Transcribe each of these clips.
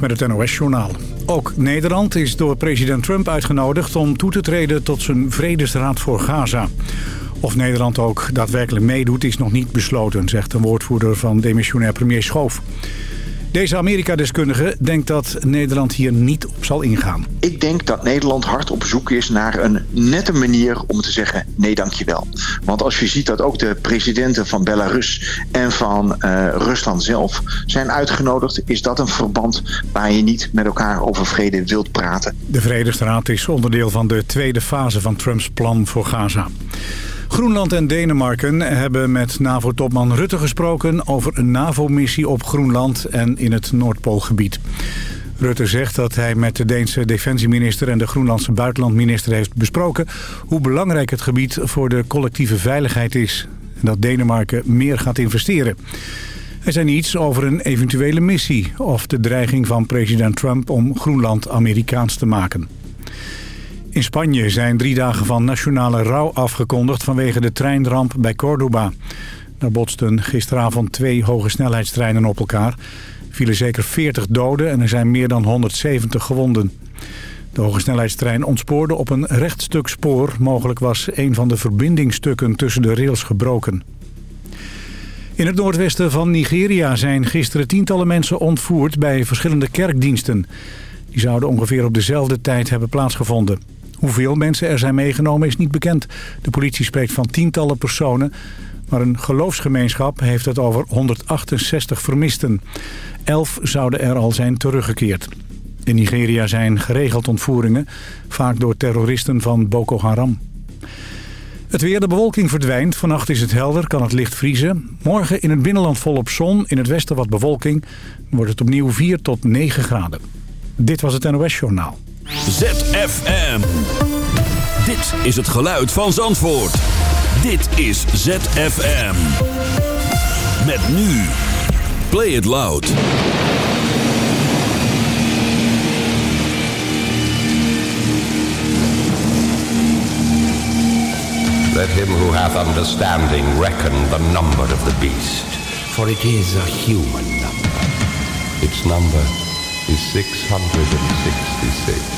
Met het NOS-journaal. Ook Nederland is door president Trump uitgenodigd om toe te treden tot zijn vredesraad voor Gaza. Of Nederland ook daadwerkelijk meedoet is nog niet besloten, zegt een woordvoerder van demissionair premier Schoof. Deze Amerika-deskundige denkt dat Nederland hier niet op zal ingaan. Ik denk dat Nederland hard op zoek is naar een nette manier om te zeggen nee dankjewel. Want als je ziet dat ook de presidenten van Belarus en van uh, Rusland zelf zijn uitgenodigd... is dat een verband waar je niet met elkaar over vrede wilt praten. De Vredesraad is onderdeel van de tweede fase van Trumps plan voor Gaza. Groenland en Denemarken hebben met NAVO-topman Rutte gesproken... over een NAVO-missie op Groenland en in het Noordpoolgebied. Rutte zegt dat hij met de Deense defensieminister en de Groenlandse buitenlandminister heeft besproken... hoe belangrijk het gebied voor de collectieve veiligheid is. En dat Denemarken meer gaat investeren. Er zijn iets over een eventuele missie of de dreiging van president Trump om Groenland Amerikaans te maken. In Spanje zijn drie dagen van nationale rouw afgekondigd vanwege de treinramp bij Cordoba. Daar botsten gisteravond twee hoge snelheidstreinen op elkaar. vielen zeker 40 doden en er zijn meer dan 170 gewonden. De hoge snelheidstrein ontspoorde op een rechtstuk spoor. Mogelijk was een van de verbindingsstukken tussen de rails gebroken. In het noordwesten van Nigeria zijn gisteren tientallen mensen ontvoerd bij verschillende kerkdiensten. Die zouden ongeveer op dezelfde tijd hebben plaatsgevonden. Hoeveel mensen er zijn meegenomen is niet bekend. De politie spreekt van tientallen personen. Maar een geloofsgemeenschap heeft het over 168 vermisten. Elf zouden er al zijn teruggekeerd. In Nigeria zijn geregeld ontvoeringen, vaak door terroristen van Boko Haram. Het weer, de bewolking verdwijnt. Vannacht is het helder, kan het licht vriezen. Morgen in het binnenland volop zon, in het westen wat bewolking. wordt het opnieuw 4 tot 9 graden. Dit was het NOS Journaal. ZFM. Dit is het geluid van Zandvoort. Dit is ZFM. Met nu. Play it loud. Let him who hath understanding reckon the number of the beast, for it is a human number. Its number is 666.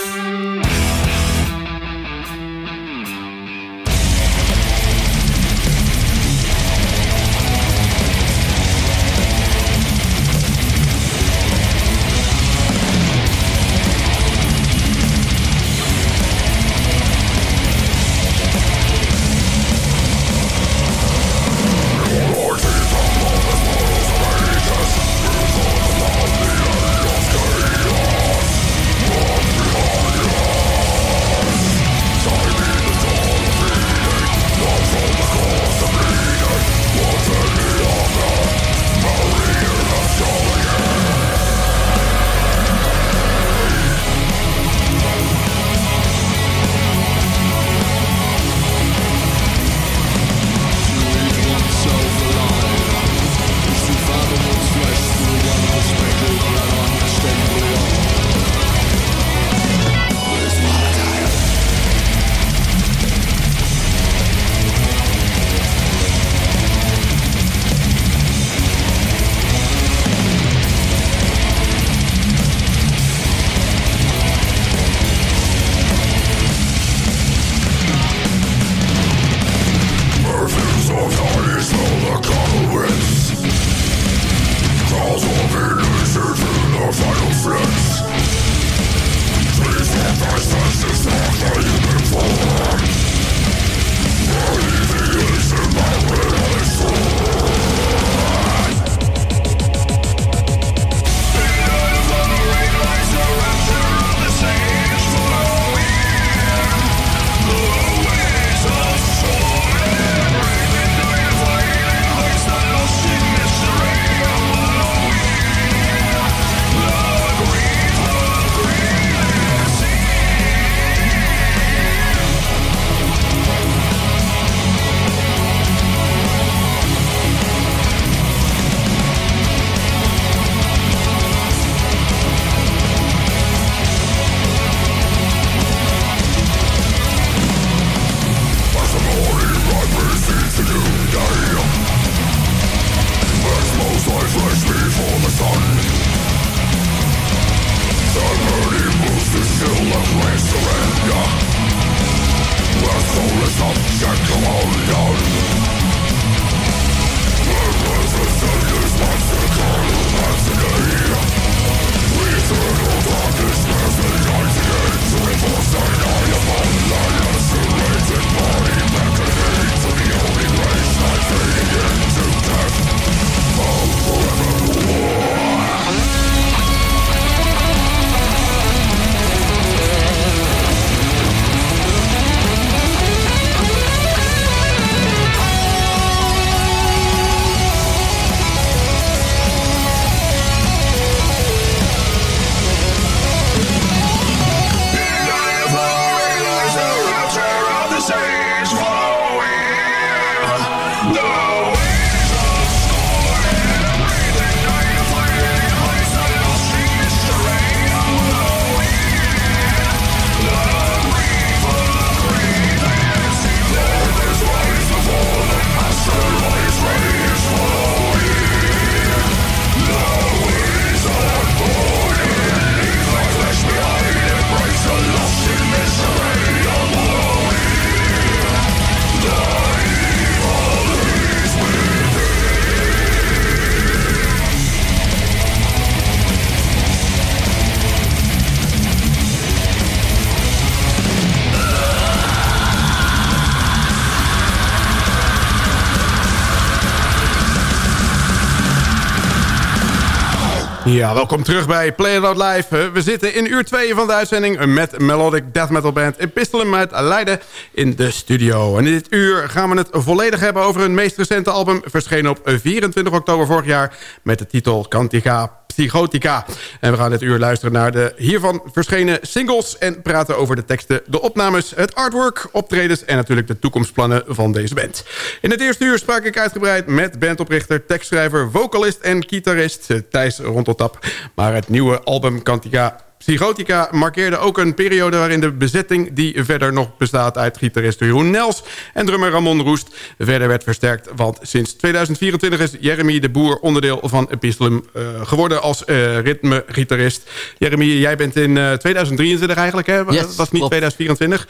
Ja, welkom terug bij Play It Out Live. We zitten in uur 2 van de uitzending met Melodic Death Metal Band Epistolum uit Leiden in de studio. En in dit uur gaan we het volledig hebben over hun meest recente album... verschenen op 24 oktober vorig jaar met de titel Cantica Psychotica. En we gaan dit uur luisteren naar de hiervan verschenen singles... en praten over de teksten, de opnames, het artwork, optredens... en natuurlijk de toekomstplannen van deze band. In het eerste uur sprak ik uitgebreid met bandoprichter, tekstschrijver... vocalist en gitarist eh, Thijs Ronteltap. Maar het nieuwe album Cantica Psychotica markeerde ook een periode waarin de bezetting... die verder nog bestaat uit gitarist Jeroen Nels en drummer Ramon Roest... verder werd versterkt, want sinds 2024 is Jeremy de Boer... onderdeel van Epistolum uh, geworden als uh, ritmegitarist. Jeremy, jij bent in uh, 2023 eigenlijk, hè? Yes, dat was niet klopt. 2024,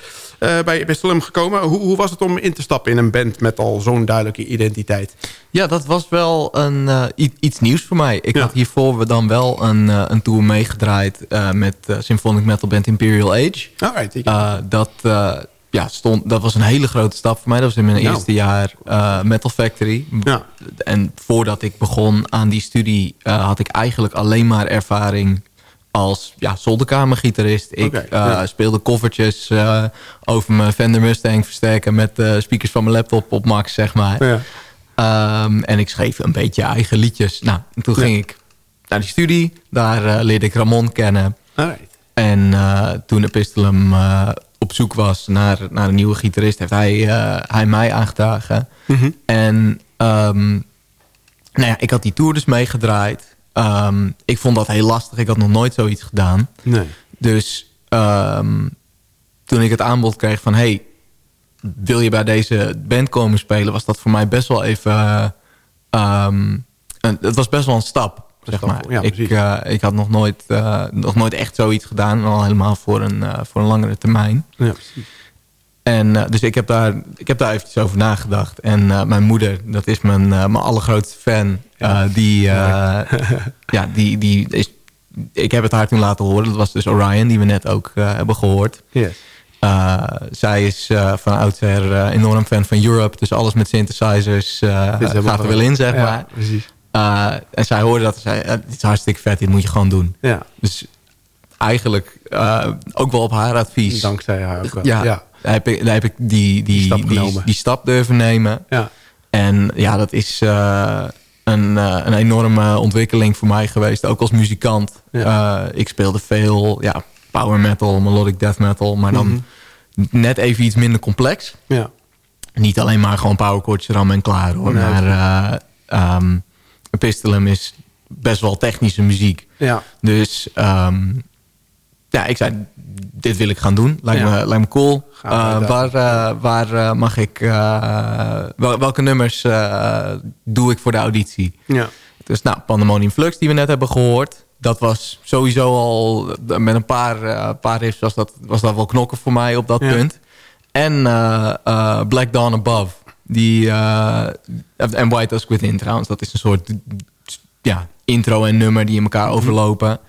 bij Epistolum gekomen. Hoe, hoe was het om in te stappen in een band met al zo'n duidelijke identiteit? Ja, dat was wel een, iets nieuws voor mij. Ik Ja. had hiervoor we dan wel een, een tour meegedraaid met uh, symphonic metal band Imperial Age. Alright, Uh, dat, uh, ja, stond, dat was een hele grote stap voor mij. Dat was in mijn Nou. eerste jaar uh, Metal Factory. Ja. En voordat ik begon aan die studie... uh, had ik eigenlijk alleen maar ervaring als ja, zolderkamergitarist. Ik uh, speelde covertjes uh, over mijn Fender Mustang versterken... met uh, speakers van mijn laptop op max, zeg maar. ja. Um, en ik schreef een beetje eigen liedjes. Nou, en toen ging ik naar die studie. Daar leerde ik Ramon kennen. Alright. En uh, toen Epistolum uh, op zoek was naar, naar een nieuwe gitarist... heeft hij, uh, hij mij aangedragen. Mhm. En um, nou ja, ik had die tour dus meegedraaid. Um, ik vond dat heel lastig. Ik had nog nooit zoiets gedaan. Nee. Dus um, toen ik het aanbod kreeg van... hey, wil je bij deze band komen spelen... was dat voor mij best wel even... Het was best wel een stap, zeg stap, maar. ja, ik, uh, ik had nog nooit, uh, nog nooit echt zoiets gedaan. Al helemaal voor een, uh, voor een langere termijn. Ja, precies. En dus ik heb, daar, ik heb daar eventjes over nagedacht. En mijn moeder, dat is mijn, mijn allergrootste fan. Ja. die, uh, ja, die, die is... Ik heb het haar toen laten horen. Dat was dus Orion, die we net ook hebben gehoord. Yes. Uh, zij is uh, van oudsher uh, enorm fan van Europe. Dus alles met synthesizers gaat er wel in, zeg ja, maar. precies. Uh, en zij hoorde dat en zei, het is hartstikke vet, dit moet je gewoon doen. Ja. Dus eigenlijk uh, ook wel op haar advies. Dankzij haar ook wel. Ja, ja. Daar heb ik, daar heb ik die, die, Die stap die, genomen. die stap durven nemen. Ja. En ja, dat is uh, een, een enorme ontwikkeling voor mij geweest. Ook als muzikant. Ja. Ik speelde veel ja, power metal, melodic death metal. Maar dan Mhm. net even iets minder complex. Ja. Niet alleen maar gewoon powerchords rammen en klaar hoor. Nee. Maar um, Epistolum is best wel technische muziek. Ja. Dus um, ja, ik zei, dit wil ik gaan doen. Lijkt, Ja. me, lijkt me cool. Uh, waar uh, waar uh, mag ik... wel, welke nummers doe ik voor de auditie? Ja. Dus nou, Pandemonium Flux die we net hebben gehoord. Dat was sowieso al... Met een paar, paar riffs was dat, was dat wel knokken voor mij op dat Ja. punt. En Black Dawn Above. Die, uh, en White Dusk Within trouwens. Dat is een soort ja, intro en nummer die in elkaar overlopen.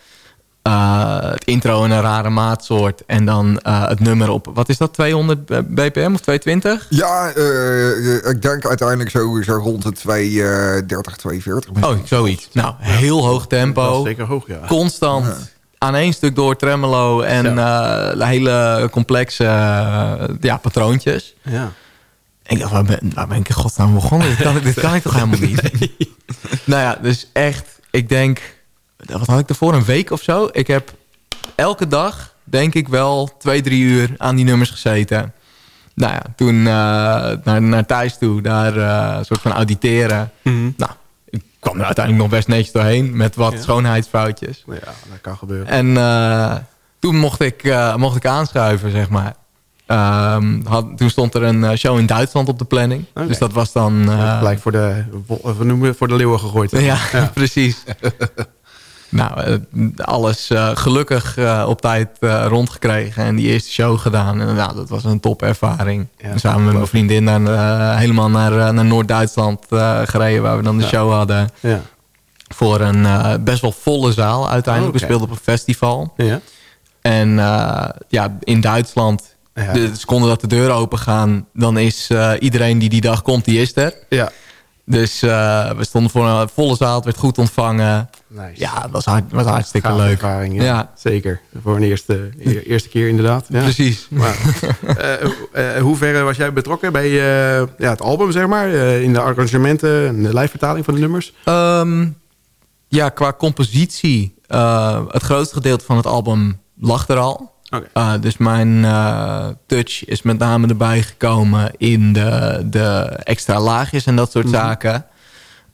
Uh, het intro in een rare maatsoort. En dan uh, het nummer op, wat is dat, 200 bpm of 220? Ja, uh, ik denk uiteindelijk zo, zo rond de 230, 240. Oh, zoiets. Nou, heel hoog tempo. Dat is zeker hoog, ja. Constant. Ja. Aan één stuk door tremolo en uh, hele complexe uh, ja, patroontjes. Ja. Ik dacht, waar ben, waar ben ik in godsnaam begonnen? dit, kan, dit kan ik toch helemaal niet? Nee. nou ja, dus echt, ik denk... Wat had ik ervoor? Een week of zo? Ik heb elke dag, denk ik wel, twee, drie uur aan die nummers gezeten. Nou ja, toen uh, naar, naar thuis toe, daar uh, een soort van auditeren. Mhm. Mm -hmm. Nou, ik kwam er uiteindelijk nog best netjes doorheen met wat Ja. schoonheidsfoutjes. Ja, dat kan gebeuren. En uh, toen mocht ik, mocht ik aanschuiven, zeg maar. Um, had, toen stond er een show in Duitsland op de planning. Okay. Dus dat was dan... Uh, gelijk voor de, voor de leeuwen gegooid. Ja, ja. precies. nou, alles uh, gelukkig uh, op tijd rondgekregen. En die eerste show gedaan. En nou, dat was een topervaring. Ja, Samen met mijn vriendin naar, helemaal naar, naar Noord-Duitsland gereden. Waar we dan de ja. show hadden. Ja. Voor een best wel volle zaal uiteindelijk. Oh, okay. We speelden op een festival. Ja. En ja, in Duitsland... Ja. De seconde dat de deuren open gaan, dan is uh, iedereen die die dag komt, die is er. Ja. Dus uh, we stonden voor een volle zaal, het werd goed ontvangen. Nice. Ja, het was, hard, was hartstikke leuk. ervaring, ja. Ja. Zeker. Voor een eerste, e- eerste keer inderdaad. Ja. Precies. Maar, eh, eh, hoe ver was jij betrokken bij eh, ja, het album, zeg maar? eh, in de arrangementen en de live-vertaling van de nummers? Ehm, ja, qua compositie. eh, het grootste gedeelte van het album lag er al. Eh, dus mijn eh, touch is met name erbij gekomen in de, de extra laagjes en dat soort Mhm. zaken.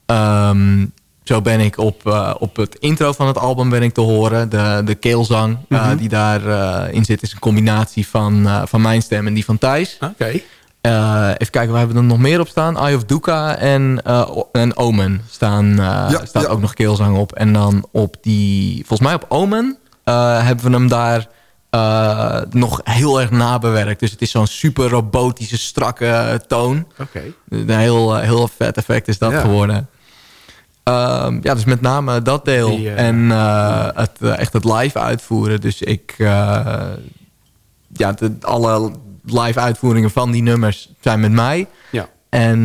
Ehm, zo ben ik op, eh, op het intro van het album ben ik te horen. De, de keelzang eh, Mhm. die daarin in zit is een combinatie van, van mijn stem en die van Thijs. Oké. Even kijken, waar hebben we er nog meer op staan? Eye of Duka en, en Omen staan, Ja, staat ja. ook nog keelzang op. En dan op die, volgens mij op Omen, hebben we hem daar eh, nog heel erg nabewerkt. Dus het is zo'n super robotische, strakke toon. Oké. Een heel, eh, heel vet effect is dat Ja. geworden. Ehm, ja, dus met name dat deel. Die, eh, en het, echt het live uitvoeren. Dus ik... ja, de, alle live uitvoeringen van die nummers zijn met mij. Ja. En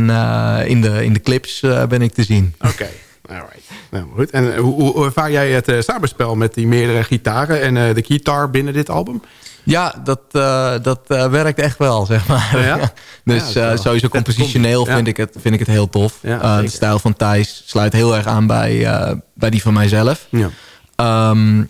in, de, in de clips ben ik te zien. Oké. Alright. Nou, goed. En eh, hoe, hoe, ervaar jij het eh, samenspel met die meerdere gitaren en eh, de gitaar binnen dit album? Ja, dat, dat werkt echt wel, zeg maar. Ja? dus Ja, sowieso compositioneel Ja. vind, ik het, vind ik het heel tof. De stijl van Thijs sluit heel erg aan bij, bij die van mijzelf. Ja. Ehm,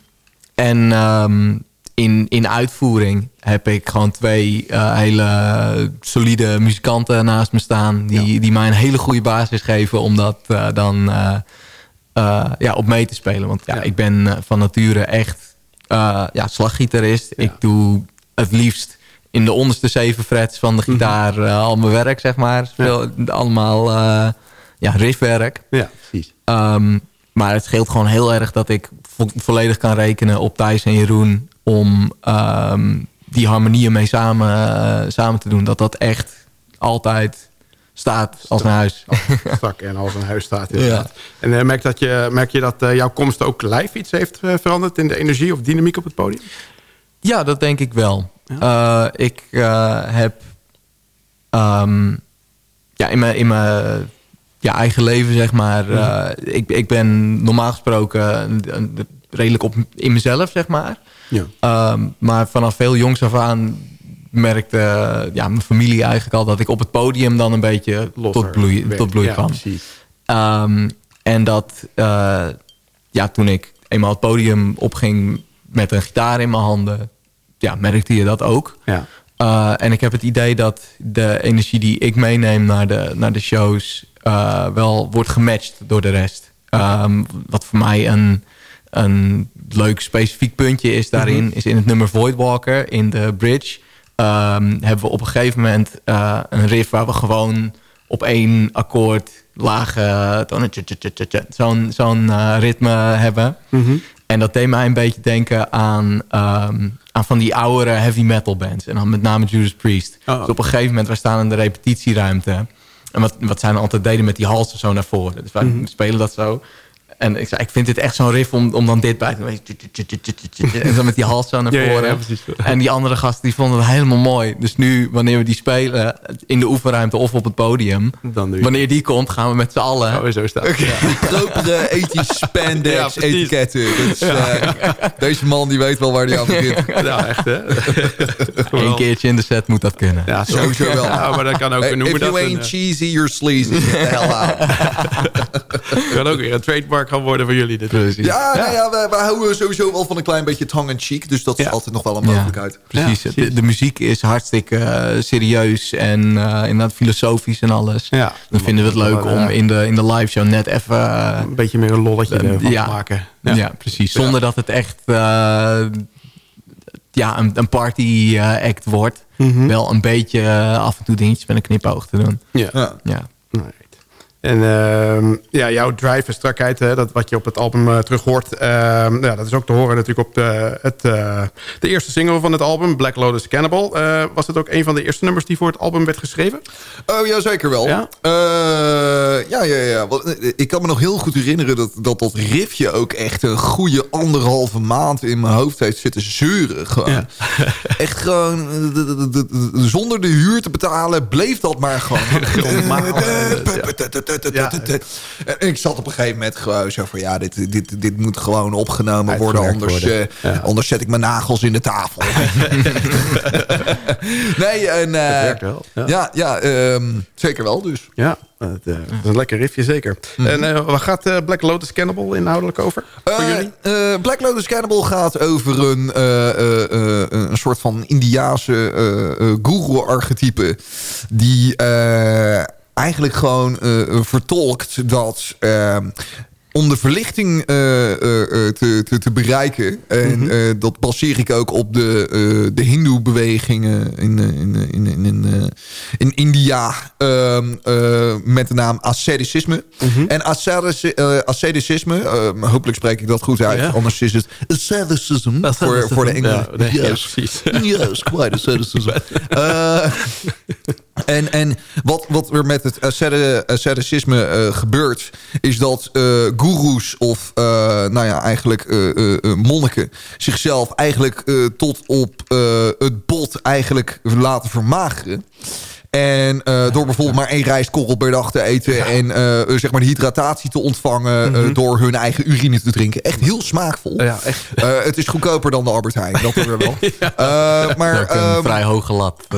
en ehm, in, in uitvoering heb ik gewoon twee eh, hele solide muzikanten naast me staan. Die, die mij een hele goede basis geven om dat eh, dan eh, ja, op mee te spelen. Want ja, Ja. ik ben van nature echt ja, slaggitarist. Ja. Ik doe het liefst in de onderste zeven frets van de Mhm. gitaar al mijn werk, zeg maar. Speel Allemaal ja, riffwerk. ja, precies. Ehm, maar het scheelt gewoon heel erg dat ik vo- volledig kan rekenen op Thijs en Jeroen... om ehm, die harmonieën mee samen, eh, samen te doen. Dat dat echt altijd staat als een huis. Strak en als een huis staat inderdaad. En eh, merk, dat je, merk je dat eh, jouw komst ook live iets heeft veranderd... in de energie of dynamiek op het podium? Ja, dat denk ik wel. Ik heb ehm, ja, in mijn, in mijn ja, eigen leven, zeg maar... ik, ik ben normaal gesproken een- een- redelijk op, in mezelf, zeg maar. Ja. Ehm, maar vanaf veel jongs af aan merkte ja, mijn familie eigenlijk al... dat ik op het podium dan een beetje tot bloei, tot bloei ja, kwam. Ehm, en dat, eh, ja, toen ik eenmaal het podium opging met een gitaar in mijn handen, ja, merkte je dat ook. Ja. Eh, en ik heb het idee dat de energie die ik meeneem naar de, naar de shows eh, wel wordt gematcht door de rest. Ehm, wat voor mij een, een leuk specifiek puntje is daarin, is in het nummer Voidwalker in de bridge. ehm, hebben we op een gegeven moment eh, een riff waar we gewoon op één akkoord lage tje, zo'n zo'n eh, ritme hebben. En dat deed mij een beetje denken aan, ehm, aan van die oudere heavy metal bands. En dan met name Judas Priest. Oh. Dus op een gegeven moment, wij staan in de repetitieruimte. En wat, wat zij dan altijd deden met die halsen zo naar voren. Dus wij spelen dat zo. En ik zei, ik vind dit echt zo'n riff om, om dan dit bij te doen. En dan met die hals zo naar Ja, ja, voren. ja. En die andere gasten die vonden het helemaal mooi. Dus nu, wanneer we die spelen in de oefenruimte of op het podium... Wanneer die komt, gaan we met z'n allen... Oh, zo staat het. Ja. Grotere ethisch Ja, spandex precies. etiketten. Dus, eh, deze man die weet wel waar hij aan begint. Ja, echt hè? Eén keertje in de set moet dat kunnen. Ja, Sowieso wel. Ja, maar dat kan ook, Hey, we noemen if you dat ain't een, cheesy, you're sleazy. Get the hell out. eh, kan ook weer een trademark gaan worden voor jullie. Dit. Precies. Ja, nou ja we, we houden sowieso wel van een klein beetje tongue-in-cheek. Dus dat is altijd nog wel een Ja. mogelijkheid. Precies. Ja, De, muziek is hartstikke eh, serieus en eh, inderdaad filosofisch en alles. Ja. Dan vinden we het leuk om in de, in de live show net even... eh, Een beetje meer een lolletje ervan ja. te maken. ja. precies. Zonder dat het echt eh, ja, een, een party act wordt. Mhm. Wel een beetje af en toe dingetjes met een knipoog te doen. Ja. Ja. Ja. En ehm, ja, jouw drive en strakheid, hè, dat wat je op het album eh, terug hoort... ehm, ja, dat is ook te horen natuurlijk op de, het, eh, de eerste single van het album... Black Lotus Cannibal. Eh, was het ook een van de eerste nummers die voor het album werd geschreven? Oh ja, zeker wel. Ja? Ja, ja, ja. Ik kan me nog heel goed herinneren dat dat, dat riffje ook echt een goede anderhalve maand in mijn hoofd heeft zitten zeuren. Gewoon. Echt gewoon, de- de- de- de- zonder de huur te betalen, bleef dat maar gewoon. Ja. En ik zat op een gegeven moment gewoon zo van... ja, dit, dit, dit moet gewoon opgenomen worden. Anders, worden. eh, anders zet ik mijn nagels in de tafel. nee, en... eh, werkt wel, ja. Ja, ehm, zeker wel dus. Ja, eh, dat is een lekker riffje zeker. En eh, waar gaat eh, Black Lotus Cannibal inhoudelijk over? voor Eh, jullie? eh, Black Lotus Cannibal gaat over een, eh, eh, eh, een soort van Indiaanse eh eh, guru-archetype... die eh, eigenlijk gewoon eh, eh, vertolkt dat... eh, om de verlichting eh, te, te, te bereiken... en eh, dat baseer ik ook op de, de hindoe-bewegingen in, in, in, in, in, in India... ehm, eh, met de naam asceticisme. En ascetici- eh, asceticisme, eh, hopelijk spreek ik dat goed uit... Ja. anders is het asceticism voor, voor de Engelen. Ja, nee, ja, Yes. precies. Yes, quite asceticism. En, en wat, wat er met het asceti- asceticisme eh, gebeurt... is dat eh goeroes of eh, nou ja, eigenlijk monniken... zichzelf eigenlijk tot op het bot eigenlijk laten vermageren. En eh, door bijvoorbeeld maar één rijstkorrel per dag te eten... en eh, zeg maar de hydratatie te ontvangen... eh, door hun eigen urine te drinken. Echt heel smaakvol. Ja, echt. Eh, het is goedkoper dan de Albert Heijn, dat weer wel. Eh, maar een ehm, vrij hoge lat.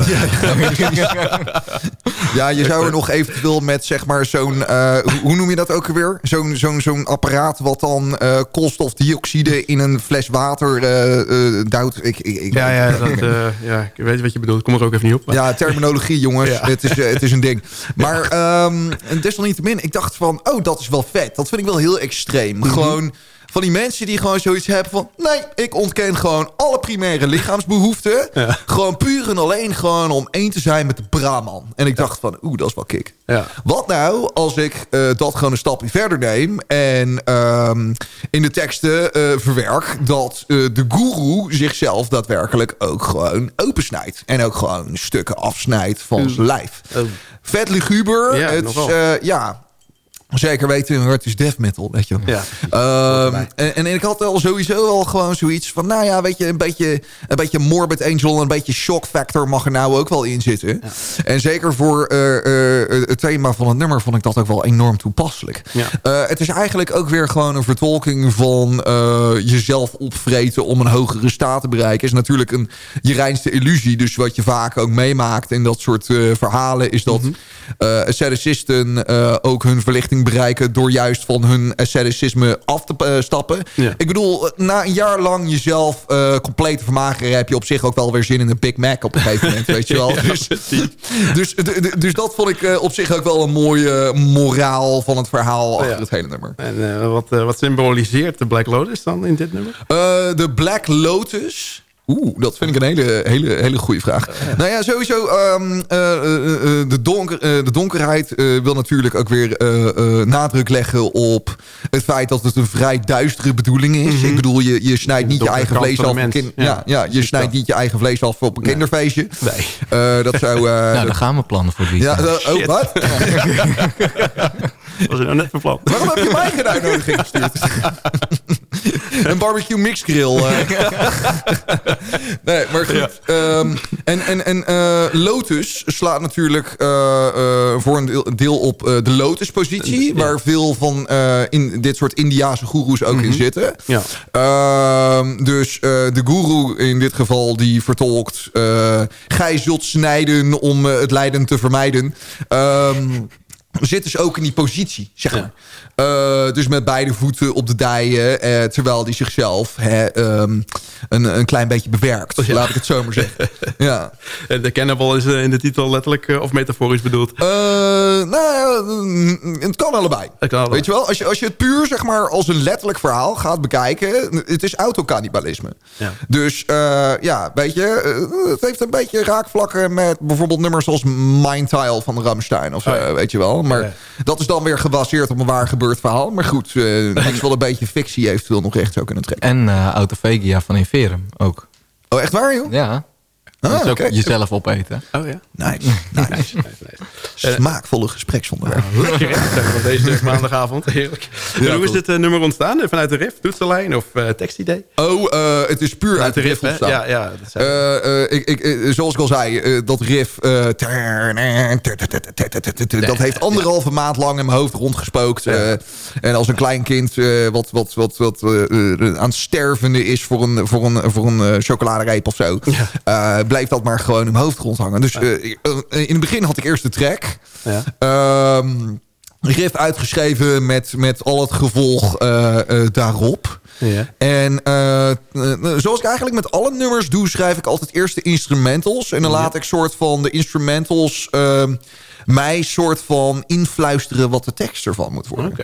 ja, je zou er nog eventueel met zeg maar zo'n... eh, hoe, noem je dat ook alweer? Zo'n zo'n zo'n apparaat wat dan eh, koolstofdioxide in een fles water eh, eh, duwt. Ik, ik, ik, Ja, ja, dat, eh, ja, ik weet wat je bedoelt. Ik kom er ook even niet op. maar- Ja, terminologie, jongens. Ja. Het, is, eh, het is een ding. Maar ehm desalniettemin, ik dacht van... oh, dat is wel vet. Dat vind ik wel heel extreem. Mhm. Gewoon van die mensen die gewoon zoiets hebben van... nee, ik ontken gewoon alle primaire lichaamsbehoeften. Gewoon puur en alleen gewoon om één te zijn met de Brahman. En ik dacht van, oeh, dat is wel kick. Ja. Wat nou als ik eh, dat gewoon een stapje verder neem... en ehm, in de teksten eh, verwerk dat eh, de guru zichzelf daadwerkelijk ook gewoon opensnijdt. En ook gewoon stukken afsnijdt van zijn lijf. Oh. Vet luguber. Ja, het ja, zeker weten, het is death metal, weet je wel. Ja. Ehm, en, en ik had al sowieso al gewoon zoiets van... nou ja, weet je, een beetje, een beetje Morbid Angel... een beetje shock factor mag er nou ook wel in zitten. En zeker voor eh, eh, het thema van het nummer... vond ik dat ook wel enorm toepasselijk. Ja. Eh, het is eigenlijk ook weer gewoon een vertolking van... jezelf opvreten om een hogere staat te bereiken. Is natuurlijk een je reinste illusie. Dus wat je vaak ook meemaakt in dat soort verhalen... is dat eh, ook hun verlichting bereiken... door juist van hun asceticisme af te eh, stappen. Ja. Ik bedoel, na een jaar lang jezelf eh, compleet te vermageren... heb je op zich ook wel weer zin in een Big Mac op een gegeven moment, weet je wel. Ja, dus, dus, dus dat vond ik eh, op zich ook wel een mooie moraal van het verhaal achter Ja. het hele nummer. En eh, wat, eh, wat symboliseert de Black Lotus dan in dit nummer? Eh, de Black Lotus. Oeh, dat vind ik een hele, hele, hele goede vraag. Nou ja, sowieso, ehm, eh, eh, eh, de, donker, eh, de donkerheid eh, wil natuurlijk ook weer eh, eh, nadruk leggen op het feit dat het een vrij duistere bedoeling is. Ik bedoel, je, je snijdt niet je eigen vlees af. op Ja, ja, ja, je snijdt dat. niet je eigen vlees af op een kinderfeestje. Nee. Eh, dat zou... eh, Nou, dat- dan gaan we plannen voor het ja, oh, wat? Was er nou net van plan? Waarom heb je mij geen uitnodiging gestuurd? een barbecue mixgrill. eh. nee, maar goed. Ehm, en en, en eh, Lotus slaat natuurlijk eh, voor een deel, deel op de Lotus-positie. Waar veel van in dit soort Indiaanse goeroes ook in zitten. Ja. Ehm, dus de guru in dit geval die vertolkt... gij zult snijden om het lijden te vermijden. Ehm zit dus ook in die positie, zeg maar. Eh, dus met beide voeten op de dijen... eh, terwijl die zichzelf hè, ehm, een, een klein beetje bewerkt. Laat ik het zo maar zeggen. ja. De cannibal is eh, in de titel letterlijk of metaforisch bedoeld. Nou mm, het kan allebei. Het kan allebei. Weet je wel, als je, als je het puur zeg maar als een letterlijk verhaal gaat bekijken, het is autocannibalisme. Ja. Dus ja, weet je, het heeft een beetje raakvlakken met bijvoorbeeld nummers als Mindtile van Ramstein of zo, Oh weet je wel. Maar Ja. dat is dan weer gebaseerd op een waar gebeurd verhaal. Maar goed, eh niks wel een beetje fictie eventueel nog recht zou kunnen trekken. En Autovegia van Inferum ook. Oh, echt waar joh? Ja. Dat is ook oké. jezelf opeten. Oh ja? Nice, nice. Nice, nice. Smaakvolle gespreksonderwerp. Lekker hè, van deze maandagavond. Heerlijk. Hoe is dit eh, nummer ontstaan? Vanuit de riff, toetsenlijn of eh, tekstidee? Oh, eh, het is puur uit de riff ontstaan. Ja, ja. Dat Eh, eh, ik, ik, eh, zoals ik al zei, eh, dat riff... eh, dat heeft anderhalve maand lang in mijn hoofd rondgespookt. eh, en als een klein kind eh, wat, wat, wat, wat eh, eh, aan het stervende is voor een, voor een, voor een eh, chocoladereep of zo... eh, bleef dat maar gewoon in mijn hoofd rondhangen. Dus eh, ik- eh, in het begin had ik eerst de track... Ja. Ehm, riff uitgeschreven met, met al het gevolg eh, eh, daarop. Ja. En eh, eh, zoals ik eigenlijk met alle nummers doe... schrijf ik altijd eerst de instrumentals. En dan laat ik soort van de instrumentals... ehm, mij soort van influisteren wat de tekst ervan moet worden.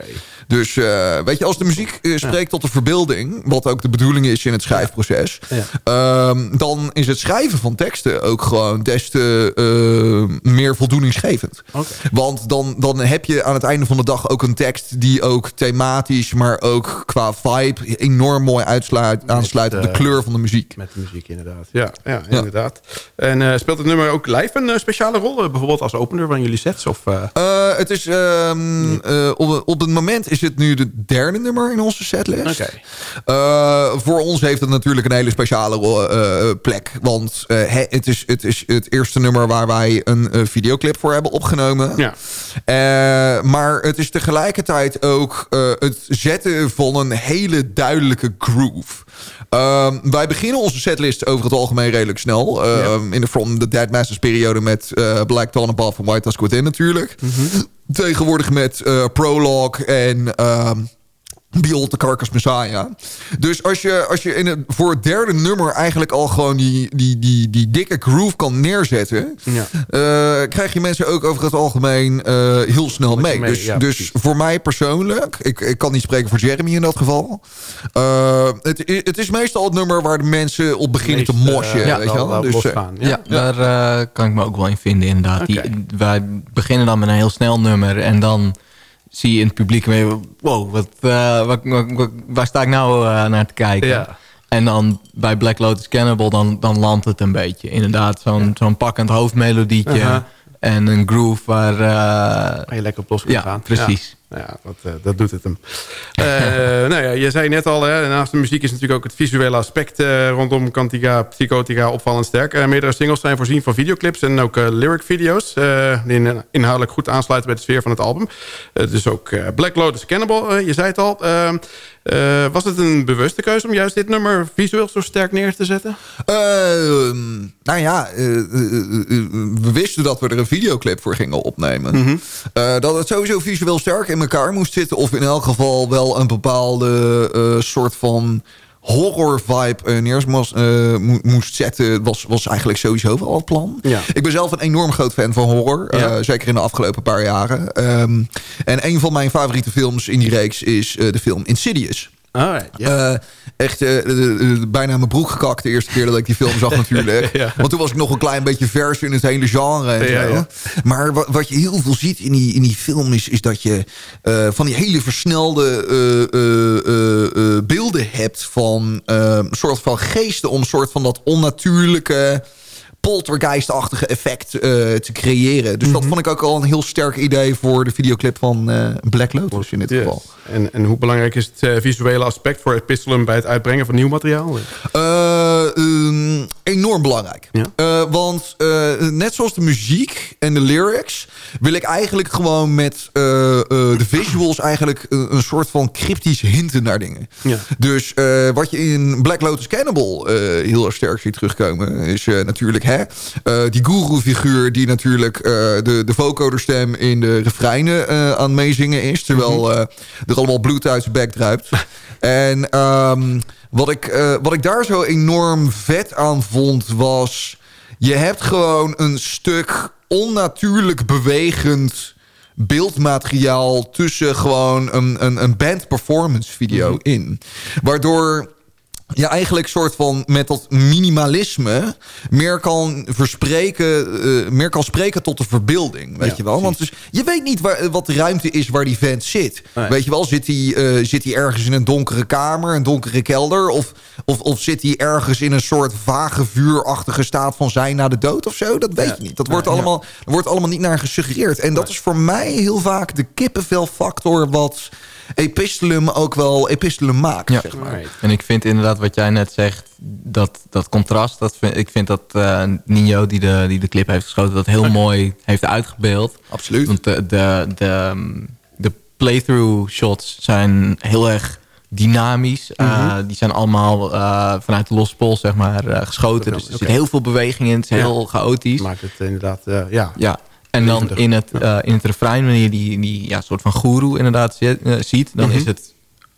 Dus eh, weet je, als de muziek spreekt tot de verbeelding... wat ook de bedoeling is in het schrijfproces... Ja. ehm, dan is het schrijven van teksten ook gewoon des te meer voldoeningsgevend. Oké. Want dan, dan heb je aan het einde van de dag ook een tekst... die ook thematisch, maar ook qua vibe... enorm mooi uitsluit, aansluit op de eh, kleur van de muziek. Met de muziek inderdaad. Ja, ja, inderdaad. En eh, speelt het nummer ook live een eh, speciale rol? Bijvoorbeeld als opener van jullie sets? Of, eh, Eh, het is, ehm, eh, op, op het moment is het nu de derde nummer in onze setlist. Oké. Eh, voor ons heeft het natuurlijk een hele speciale eh, plek. Want eh, het, is, het is het eerste nummer waar wij een videoclip voor hebben opgenomen. Ja. Eh, maar het is tegelijkertijd ook eh, het zetten van een hele duidelijke groove. Ehm, wij beginnen onze setlist over het algemeen redelijk snel. Ehm, In de From the Dead Masters periode met eh, Black Dawn Above en White Tusk Within natuurlijk. Tegenwoordig met eh, Prologue en... ehm, Behold the Carcass Messiah. Dus als je, als je in het, voor het derde nummer eigenlijk al gewoon die, die, die, die dikke groove kan neerzetten... Ja. eh, krijg je mensen ook over het algemeen eh, heel snel mee. mee, Dus, ja, dus voor mij persoonlijk, ik, ik kan niet spreken voor Jeremy in dat geval... eh, het, het is meestal het nummer waar de mensen op beginnen te meest, mosje. ja, weet je wel- Dus, losgaan. Ja, daar kan ik me ook wel in vinden inderdaad. Die, wij beginnen dan met een heel snel nummer en dan zie je in het publiek weer... wow, wat, eh, wat, wat- waar sta ik nou eh, naar te kijken? Ja. En dan bij Black Lotus Cannibal, dan, dan landt het een beetje. Inderdaad, zo'n zo'n pakkend hoofdmelodietje Aha. en een groove waar... eh, Waar je lekker op los kunt Ja, gaan. precies. Ja, ja dat, eh, dat doet het hem. Eh, nou ja, je zei net al, hè, naast de muziek is natuurlijk ook het visuele aspect eh, rondom Cantica Psychotica opvallend sterk. Meerdere singles zijn voorzien van videoclips en ook lyric video's. die in- inhoudelijk goed aansluiten bij de sfeer van het album. Dus ook Black Lotus Cannibal, je zei het al. Eh, was het een bewuste keuze om juist dit nummer visueel zo sterk neer te zetten? Ehm, nou ja, eh, eh, we wisten dat we er een videoclip voor gingen opnemen. Eh, dat het sowieso visueel sterk in elkaar moest zitten. Of in elk geval wel een bepaalde soort van horror vibe eh, neer moest, eh, mo- moest zetten. Was, was eigenlijk sowieso wel het plan. Ja. Ik ben zelf een enorm groot fan van horror. eh, Ja. zeker in de afgelopen paar jaren. Ehm, en een van mijn favoriete films in die reeks is de film Insidious. Alright. Eh, echt eh, bijna mijn broek gekakt de eerste keer dat ik die film zag natuurlijk. Ja. Want toen was ik nog een klein beetje vers in het hele genre. En Ja, zo. ja. Maar wat, wat je heel veel ziet in die, in die film is, is dat je eh, van die hele versnelde beelden hebt van een soort van geesten om een soort van dat onnatuurlijke poltergeist-achtige effect eh, te creëren. Dus Mhm. dat vond ik ook al een heel sterk idee voor de videoclip van eh, Black Lotus in dit Yes. geval. En, en hoe belangrijk is het eh, visuele aspect voor Epistolum bij het uitbrengen van nieuw materiaal? Eh, ehm, enorm belangrijk. Ja. Want net zoals de muziek en de lyrics... wil ik eigenlijk gewoon met de visuals... eigenlijk een, soort van cryptisch hinten naar dingen. Ja. Dus wat je in Black Lotus Cannibal heel erg sterk ziet terugkomen... is natuurlijk hè, eh, die guru-figuur... die natuurlijk eh, de, de vocoderstem in de refreinen eh, aan meezingen is... terwijl eh, er allemaal bloed uit zijn bek druipt. en ehm, wat, ik, wat ik daar zo enorm vet aan vond was... je hebt gewoon een stuk onnatuurlijk bewegend beeldmateriaal tussen gewoon een, een, een band performance video in. Waardoor je eigenlijk soort van met dat minimalisme meer kan verspreken, eh, meer kan spreken tot de verbeelding, weet Ja, je wel? Want dus, je weet niet waar, wat de ruimte is waar die vent zit. Nee. Weet je wel, zit hij, eh, zit hij ergens in een donkere kamer, een donkere kelder, of, of, of zit hij ergens in een soort vage vuurachtige staat van zijn na de dood of zo? Dat weet Ja. je niet. Dat wordt, ja. allemaal, wordt allemaal niet naar gesuggereerd. En dat is voor mij heel vaak de kippenvelfactor wat Epistolum ook wel Epistolum maakt, Ja. zeg maar. Right. En ik vind inderdaad wat jij net zegt, dat, dat contrast, dat vind, ik vind dat eh Nino die de, die de clip heeft geschoten, dat heel mooi heeft uitgebeeld. Absoluut. Want de, de, de, de playthrough shots zijn heel erg dynamisch. Eh, die zijn allemaal eh, vanuit de losse pols zeg maar, eh, geschoten. Dus er zit heel veel beweging in. Het is Ja. heel chaotisch. Maakt het inderdaad, eh, ja. Ja. En dan in het, eh, in het refrein, wanneer je die, die ja, soort van guru inderdaad eh, ziet... dan Mhm. is het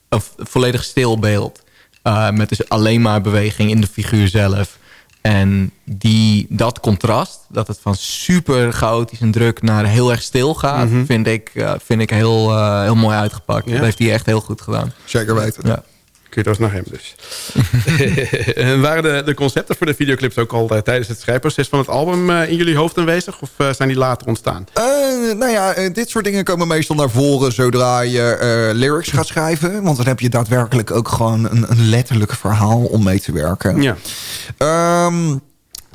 een volledig stil beeld. Eh, met dus alleen maar beweging in de figuur zelf. En die, dat contrast, dat het van super chaotisch en druk naar heel erg stil gaat... vind ik, eh, vind ik heel, heel mooi uitgepakt. Mhm. Ja? Dat heeft hij echt heel goed gedaan. Zeker weten. Ja. Kudos naar hem dus. En waren de, de concepten voor de videoclips ook al eh, tijdens het schrijfproces van het album eh, in jullie hoofd aanwezig? Of eh, zijn die later ontstaan? Nou ja, dit soort dingen komen meestal naar voren zodra je lyrics gaat schrijven. Want dan heb je daadwerkelijk ook gewoon een, een letterlijk verhaal om mee te werken. Ja. Ehm,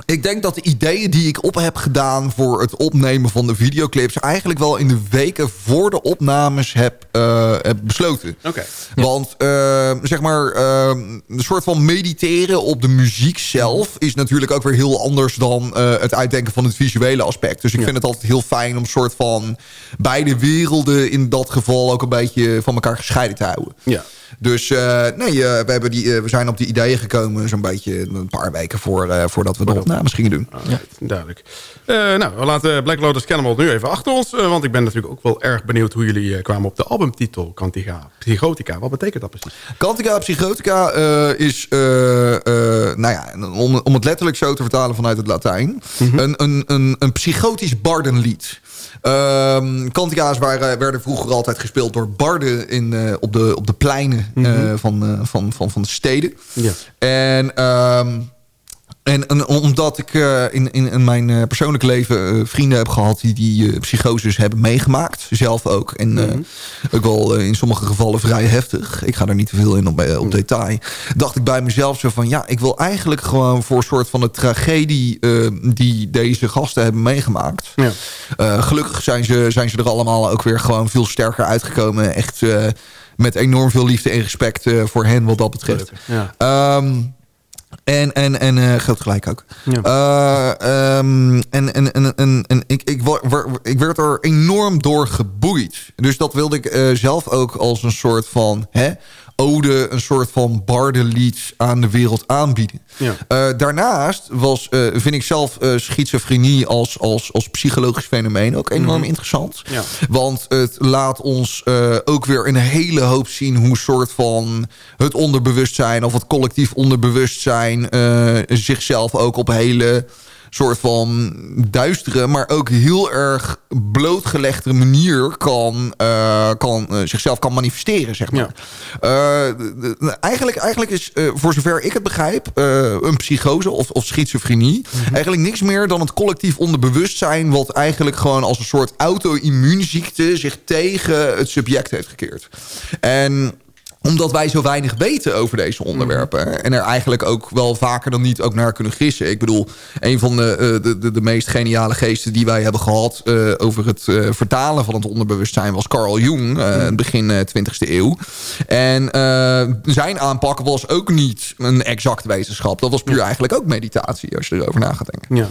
ik denk dat de ideeën die ik op heb gedaan voor het opnemen van de videoclips... eigenlijk wel in de weken voor de opnames heb, eh, heb besloten. Oké. Want eh, zeg maar, eh, een soort van mediteren op de muziek zelf... is natuurlijk ook weer heel anders dan eh, het uitdenken van het visuele aspect. Dus ik Ja. vind het altijd heel fijn om soort van beide werelden... in dat geval ook een beetje van elkaar gescheiden te houden. Ja. Dus eh, nee, eh, we, hebben die, eh, we zijn op die ideeën gekomen zo'n beetje een paar weken voor, voordat we de opnames gingen doen. Alright, Duidelijk. Eh, nou, we laten Black Lotus Cannibal nu even achter ons. want ik ben natuurlijk ook wel erg benieuwd hoe jullie kwamen op de albumtitel Cantiga Psychotica. Wat betekent dat precies? Cantica Psychotica is, nou ja, om, om het letterlijk zo te vertalen vanuit het Latijn... een, een, een, een psychotisch bardenlied. Cantica's waren, werden vroeger altijd gespeeld door barden in, eh, op, de, op de pleinen eh, van, eh, van, van, van de steden. Ja. En... ehm, en, en omdat ik eh, in, in, in mijn eh, persoonlijke leven eh, vrienden heb gehad... die die psychoses hebben meegemaakt. Zelf ook. En eh, ook wel in sommige gevallen vrij heftig. Ik ga er niet te veel in op, op detail. Dacht ik bij mezelf zo van... ja, ik wil eigenlijk gewoon voor een soort van de tragedie... die deze gasten hebben meegemaakt. Ja. Gelukkig zijn ze, zijn ze er allemaal ook weer gewoon veel sterker uitgekomen. Echt met enorm veel liefde en respect voor hen wat dat betreft. Ja. Ehm, en en, en groot gelijk ook. Ja. Eh, ehm, en en, en, en, en ik, ik werd er enorm door geboeid. Dus dat wilde ik eh, zelf ook als een soort van hè, ode... een soort van bardenlied aan de wereld aanbieden. Ja. Eh, daarnaast was, eh, vind ik zelf eh, schizofrenie als, als, als psychologisch fenomeen ook enorm interessant. Ja. Want het laat ons ook weer een hele hoop zien... hoe soort van het onderbewustzijn of het collectief onderbewustzijn... zichzelf ook op hele soort van duistere... maar ook heel erg blootgelegde manier kan, eh, kan, eh, zichzelf kan manifesteren, zeg maar. Eh, eigenlijk, eigenlijk is, voor zover ik het begrijp... een psychose of, of schizofrenie... eigenlijk niks meer dan het collectief onderbewustzijn... wat eigenlijk gewoon als een soort auto-immuunziekte... zich tegen het subject heeft gekeerd. En omdat wij zo weinig weten over deze onderwerpen... en er eigenlijk ook wel vaker dan niet ook naar kunnen gissen. Ik bedoel, een van de, eh, de, de, de meest geniale geesten die wij hebben gehad... eh, over het eh, vertalen van het onderbewustzijn was Carl Jung... eh, begin eh, 20e eeuw. En zijn aanpak was ook niet een exact wetenschap. Dat was puur eigenlijk ook meditatie, als je erover na gaat denken. Ja.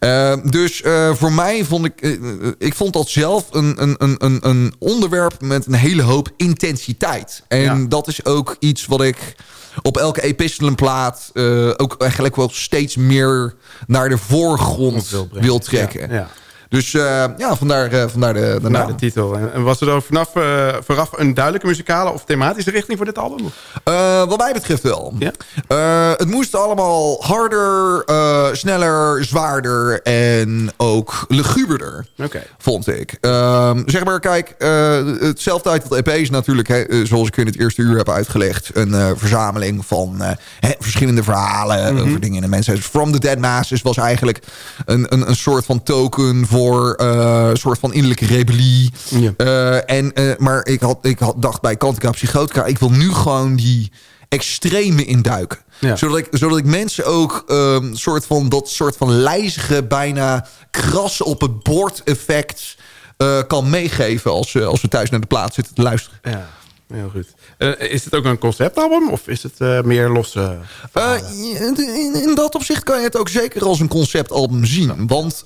Uh, dus uh, voor mij vond ik... Uh, ik vond dat zelf een, een, een, een onderwerp met een hele hoop intensiteit. En Ja. Dat is ook iets wat ik op elke epistelenplaat... ook eigenlijk wel steeds meer naar de voorgrond Wil trekken. Ja, ja. Dus uh, ja, vandaar, uh, vandaar de, de, de titel. En was er dan vanaf, uh, vooraf een duidelijke muzikale of thematische richting voor dit album? wat mij betreft wel. Ja? het moest allemaal harder, sneller, zwaarder en ook luguberder, okay. vond ik. Ehm, zeg maar, kijk, het zelftitled EP is natuurlijk, he, zoals ik in het eerste uur heb uitgelegd... een verzameling van he, verschillende verhalen mm -hmm. over dingen in de mensen. From the Dead Masses was eigenlijk een, een, een soort van token voor uh, een soort van innerlijke rebellie. Ja. Uh, en, uh, maar ik, had, ik had, dacht bij Kantica Psychotica... ik wil nu gewoon die extreme induiken. Ja. Zodat, ik, zodat ik mensen ook um, soort van, dat soort van lijzige... bijna krassen op het bord effect... kan meegeven als, als we thuis naar de plaats zitten te luisteren. Ja. Heel goed. Uh, is het ook een conceptalbum of is het uh, meer losse uh, in, in, dat opzicht kan je het ook zeker als een conceptalbum zien. Want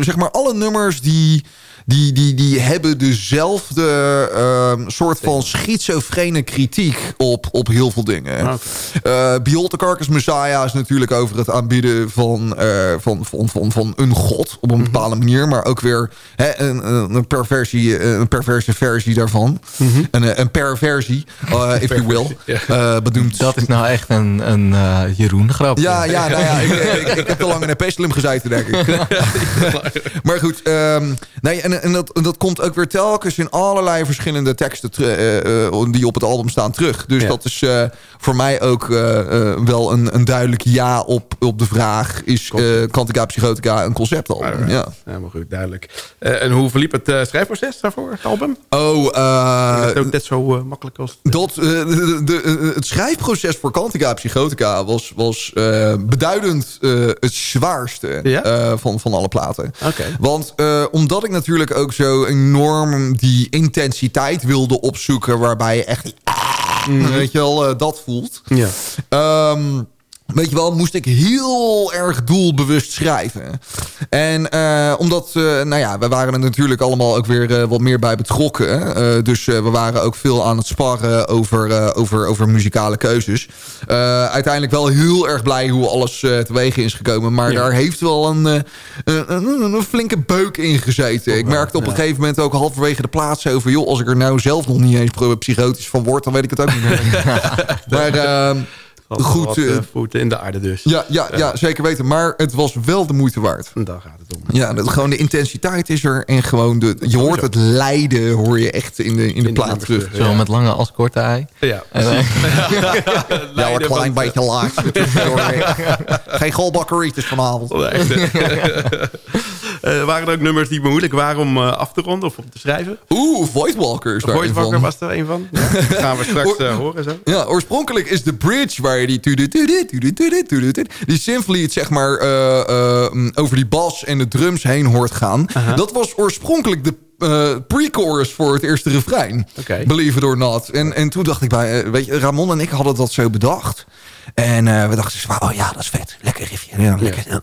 zeg maar alle nummers die die, die, die hebben dezelfde uh, soort van schizofrene kritiek op, op heel veel dingen. Okay. Uh, Behold the Carcass Messiah is natuurlijk over het aanbieden van, uh, van, van, van, van een god op een Mhm. bepaalde manier. Maar ook weer hè, een, een, perversie, een perverse versie daarvan. Mhm. een, een perversie, uh, if you will. Uh, bedoemd. Dat is nou echt een, een uh, Jeroen grap. Ja, ja, nou ja ik, ik, ik, heb te lang in een pestelum gezeten, denk ik. maar goed, um, nee, en, en dat, dat komt ook weer telkens in allerlei verschillende teksten uh, uh, die op het album staan terug. Dus ja. dat is uh, voor mij ook wel een, een duidelijk ja op, op de vraag... is Kantica Psychotica een conceptalbum? Ah, ja. Helemaal goed, duidelijk. en hoe verliep het schrijfproces daarvoor, het album? Oh, is het ook net zo makkelijk als... Dat, de, de, het schrijfproces voor Kantica Psychotica was, was beduidend het zwaarste ja? van, van alle platen. Okay. Want omdat ik natuurlijk ook zo enorm die intensiteit wilde opzoeken... waarbij je echt, mm. weet je wel, uh, dat voelt. Ja. Um, Weet je wel, moest ik heel erg doelbewust schrijven. En uh, omdat, uh, nou ja, we waren er natuurlijk allemaal ook weer uh, wat meer bij betrokken. dus we waren ook veel aan het sparren over, over, over muzikale keuzes. uiteindelijk wel heel erg blij hoe alles teweeg is gekomen. Maar ja. daar heeft wel een, een, flinke beuk in gezeten. Ik merkte op een gegeven moment ook halverwege de plaats over... joh, als ik er nou zelf nog niet eens psychotisch van word... dan weet ik het ook niet meer. maar... Goed, wat, uh, voeten in de aarde dus. Ja, ja, ja. ja, zeker weten. Maar het was wel de moeite waard. Daar gaat het om. Ja, dat, gewoon de intensiteit is er. En gewoon de, je hoort het lijden hoor je echt in de, in de, in plaat terug. Zo ja. met lange als korte ei. Ja, en, uh, ja, een klein beetje laag. Geen golbakkerietjes vanavond. Uh, waren er ook nummers die moeilijk waren om uh, af te ronden of om te schrijven? Oeh, Voidwalkers. Voidwalker was er een van. Ja, dat gaan we straks uh, horen zo. Ja, oorspronkelijk is de bridge waar je die... Die het zeg maar over die bas en de drums heen hoort gaan. Dat was oorspronkelijk de uh, pre-chorus voor het eerste refrein. Okay. Believe it or not. En, en toen dacht ik bij... Uh, weet je, Ramon en ik hadden dat zo bedacht. En uh, we dachten, dus, oh ja, dat is vet. Lekker riffje. Ja, lekker,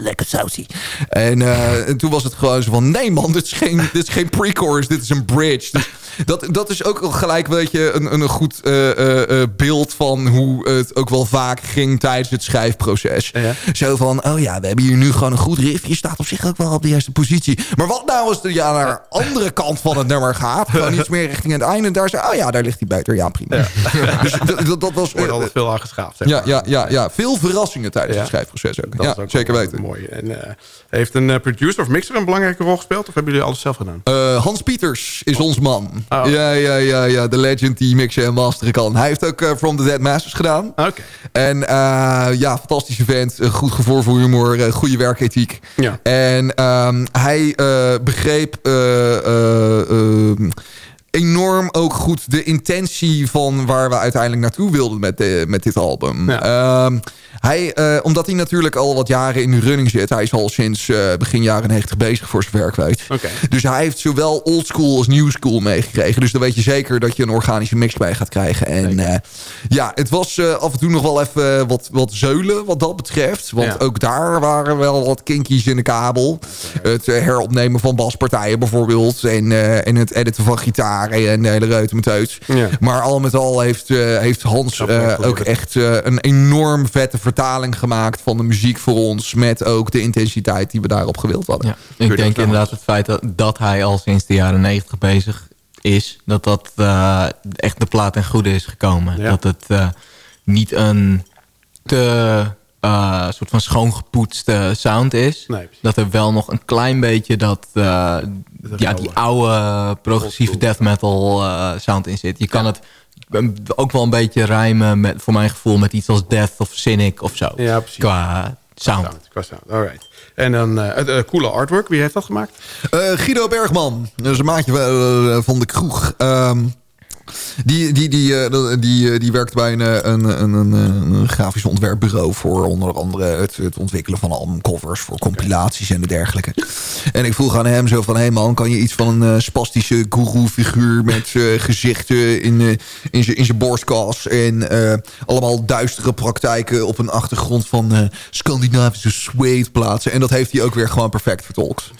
lekker sausie. En, en, toen was het gewoon zo van... Nee man, dit is geen, dit is geen pre-chorus. Dit is een bridge. Dus dat, dat is ook gelijk weet je, een, een goed uh, beeld van hoe het ook wel vaak ging tijdens het schrijfproces. Ja. Zo van, oh ja, we hebben hier nu gewoon een goed riff. Je staat op zich ook wel op de juiste positie. Maar wat nou als je ja, naar andere kant van het nummer gaat? Gewoon iets meer richting het einde. En daar zei, oh ja, daar ligt hij beter. Ja, prima. Ja. dus dat, dat was... Er wordt altijd veel aangeschaafd. Ja, ja, ja, ja, veel verrassingen tijdens het schrijfproces ook. Dat ja, ook zeker weten. Mooi. En uh, heeft een uh, producer of mixer een belangrijke rol gespeeld? Of hebben jullie alles zelf gedaan? Uh, Hans Pieters is ons man. Oh. Ja, ja, ja, ja, de legend die mixen en masteren kan. Hij heeft ook uh, From the Dead Masters gedaan. Oké. Okay. En ja, fantastische vent. goed gevoel voor humor. Goede werkethiek. Ja. En um, hij begreep uh, enorm ook goed de intentie van waar we uiteindelijk naartoe wilden met, de, met dit album. Ja. Um, hij, uh, omdat hij natuurlijk al wat jaren in de running zit. Hij is al sinds uh, begin jaren 90 bezig voor zijn werk, weet. Okay. Dus hij heeft zowel oldschool als new school meegekregen. Dus dan weet je zeker dat je een organische mix bij gaat krijgen. En uh, ja, het was af en toe nog wel even wat, wat zeulen wat dat betreft. Want ja. ook daar waren wel wat kinkies in de kabel. Okay. Het heropnemen van baspartijen bijvoorbeeld. En, en het editen van gitaar. En de hele reutemeteut. Ja. Maar al met al heeft, eh, heeft Hans eh, ook echt eh, een enorm vette vertaling gemaakt van de muziek voor ons. Met ook de intensiteit die we daarop gewild hadden. Ja, ik denk inderdaad het feit dat, dat hij al sinds de jaren negentig bezig is... dat dat eh, echt de plaat en goede is gekomen. Ja. Dat het eh, niet een te eh, soort van schoongepoetste sound is. Nee, dat er wel nog een klein beetje dat, eh, ja, die oude progressieve death metal eh, sound in zit. Je kan het eh, ook wel een beetje rijmen met, voor mijn gevoel met iets als Death of Cynic of zo. Ja, precies. Qua sound. Qua sound. Alright. En dan eh, het eh, coole artwork. Wie heeft dat gemaakt? Eh, Guido Bergman, dat is een maatje van de kroeg. Ehm, die, die, die, eh, die, eh, die werkt bij een, eh, een, een, een, grafisch ontwerpbureau... voor onder andere het, ontwikkelen van albumcovers... voor compilaties en dergelijke. En ik vroeg aan hem zo van... hé hey man, kan je iets van een eh, spastische guru-figuur... met eh, gezichten in, eh, in zijn in borstkas... en eh, allemaal duistere praktijken op een achtergrond van eh, Scandinavische suede plaatsen. En dat heeft hij ook weer gewoon perfect vertolkt.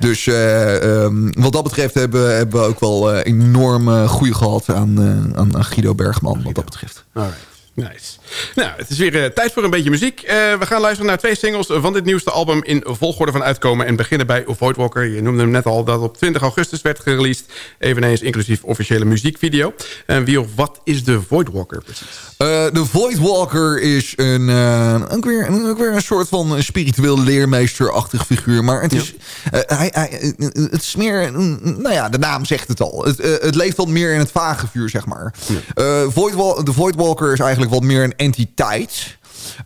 Dus eh, ehm, wat dat betreft hebben, hebben we ook wel eh, enorm eh, goede gehad aan, eh, aan, aan Guido Bergman. Wat dat betreft. Alright. Nice. Nou, het is weer eh, tijd voor een beetje muziek. Eh, we gaan luisteren naar twee singles van dit nieuwste album in volgorde van uitkomen. En beginnen bij Voidwalker. Je noemde hem net al dat op 20 augustus werd gereleased. Eveneens inclusief officiële muziekvideo. En wie of wat is de Voidwalker precies? Eh, de Voidwalker is een, eh, ook, weer, ook weer een soort van spiritueel leermeesterachtig figuur. Maar het is, eh, hij, hij, eh, het is meer, nou ja, de naam zegt het al. Het, eh, het leeft wat meer in het vage vuur, zeg maar. Eh, Voidwal- de Voidwalker is eigenlijk wat meer een entiteit.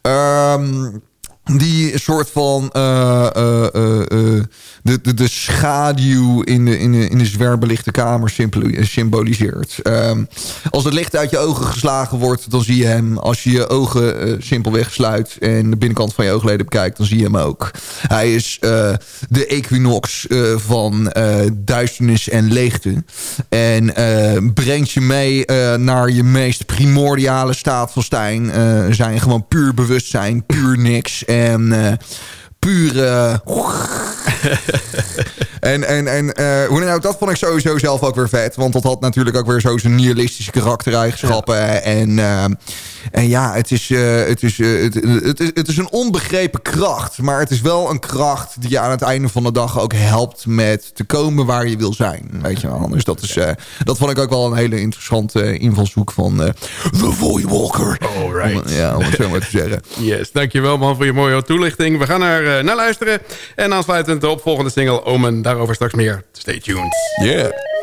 Ehm, die soort van eh, eh, eh, de, de, de schaduw in de, in de, in de zwerbelichte kamer symboli- symboliseert. Ehm, als het licht uit je ogen geslagen wordt, dan zie je hem. Als je je ogen simpelweg sluit en de binnenkant van je oogleden bekijkt, dan zie je hem ook. Hij is de equinox van duisternis en leegte. En brengt je mee naar je meest primordiale staat van zijn. zijn gewoon puur bewustzijn, puur niks. Eh pure... en en, en eh, hoe dan ook, dat vond ik sowieso zelf ook weer vet. Want dat had natuurlijk ook weer zo zijn nihilistische karaktereigenschappen. En, eh, en ja, het is, eh, het, is, eh, het, het, is, het is een onbegrepen kracht. Maar het is wel een kracht die je aan het einde van de dag ook helpt met te komen waar je wil zijn. Weet je wel. Dus dat, is, eh, dat vond ik ook wel een hele interessante eh, invalshoek van eh The Voidwalker. Alright. Om, ja, om het zo maar te zeggen. Yes, dankjewel man voor je mooie toelichting. We gaan eh, naar luisteren. En aansluitend op volgende single Omen. Daarover straks meer. Stay tuned. Yeah.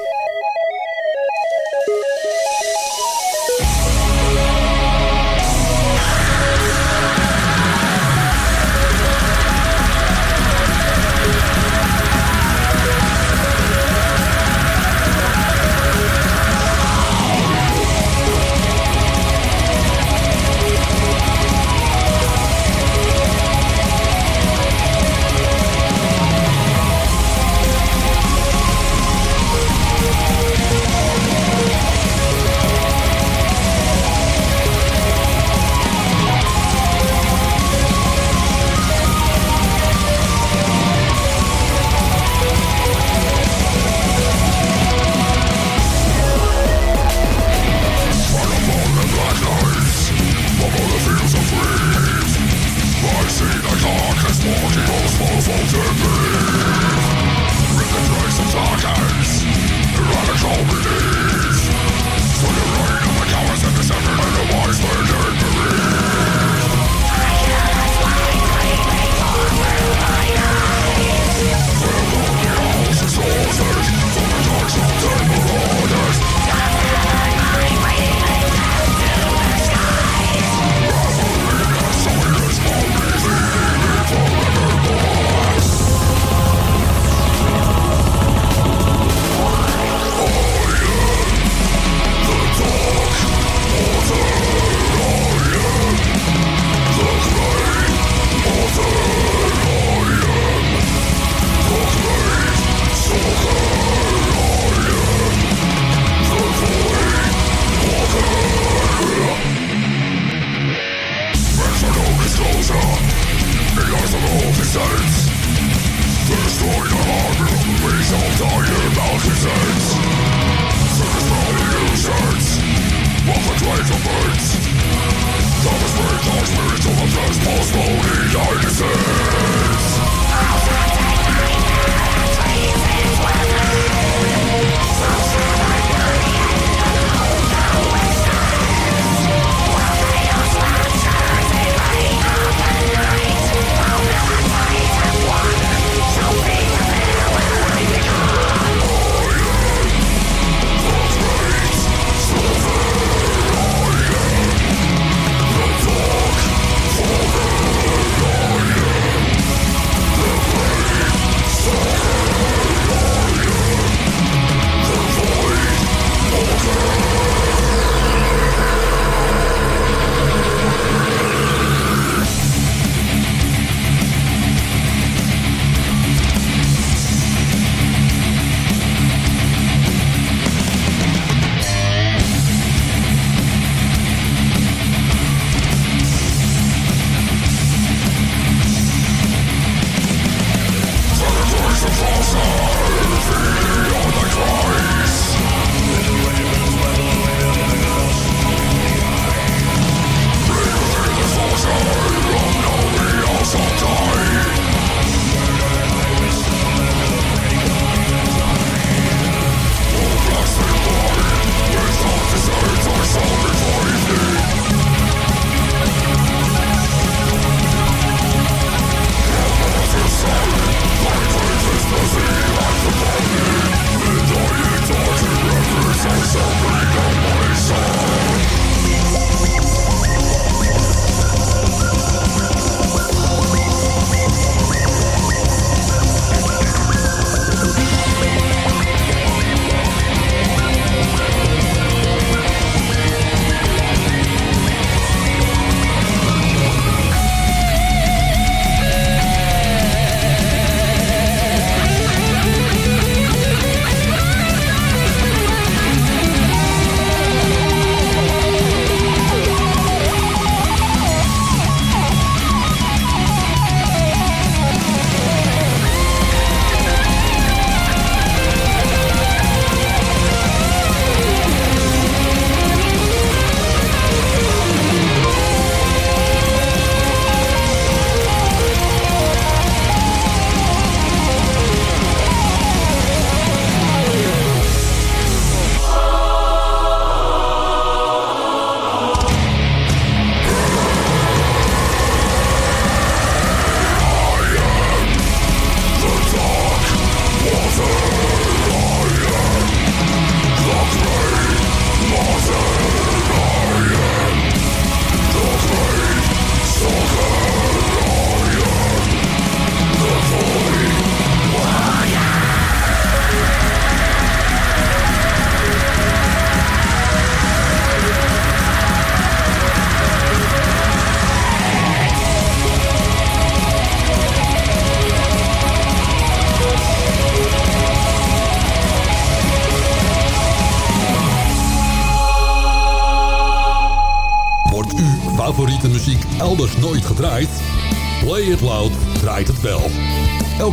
Postmodern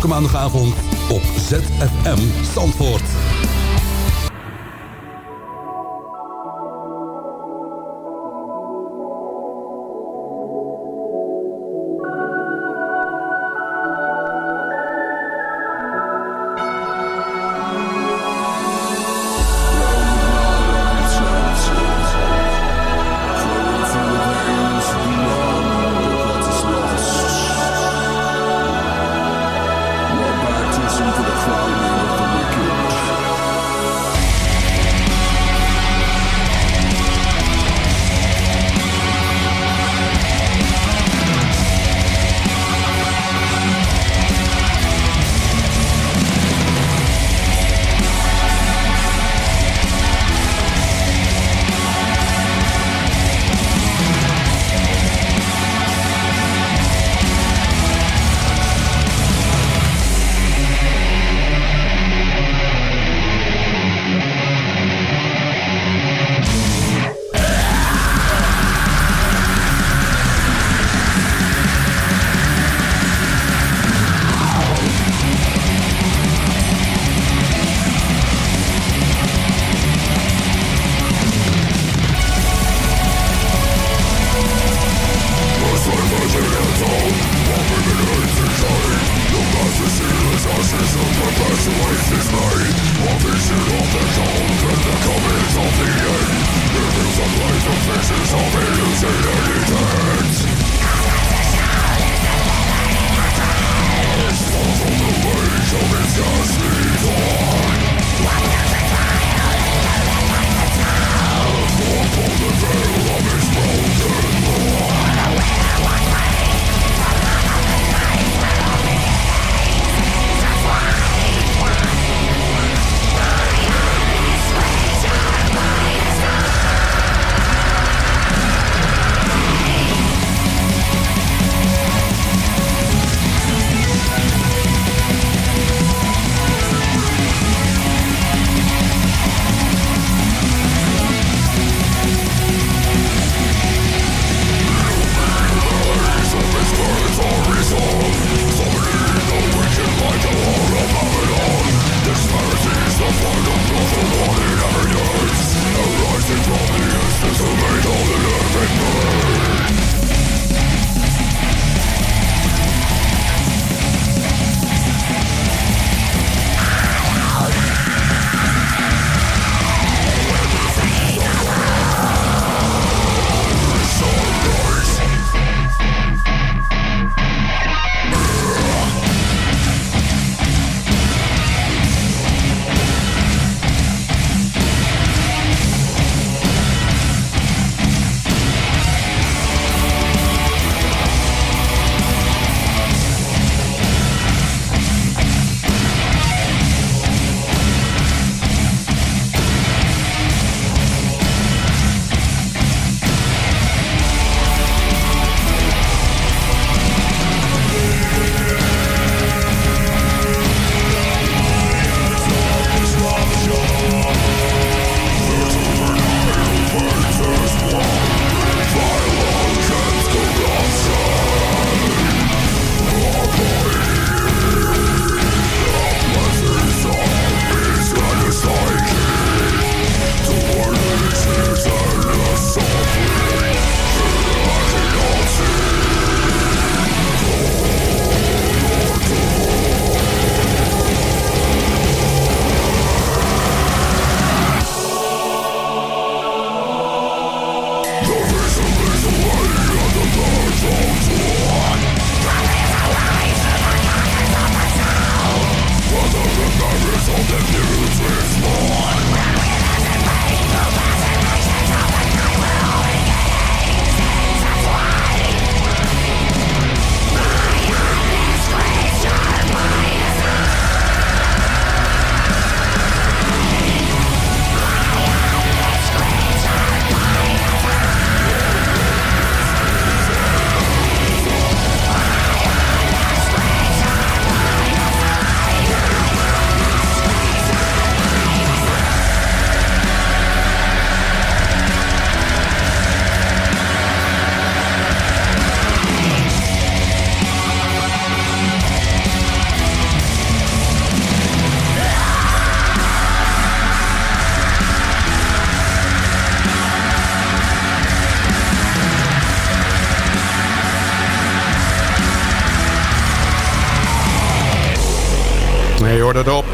Elke maandagavond op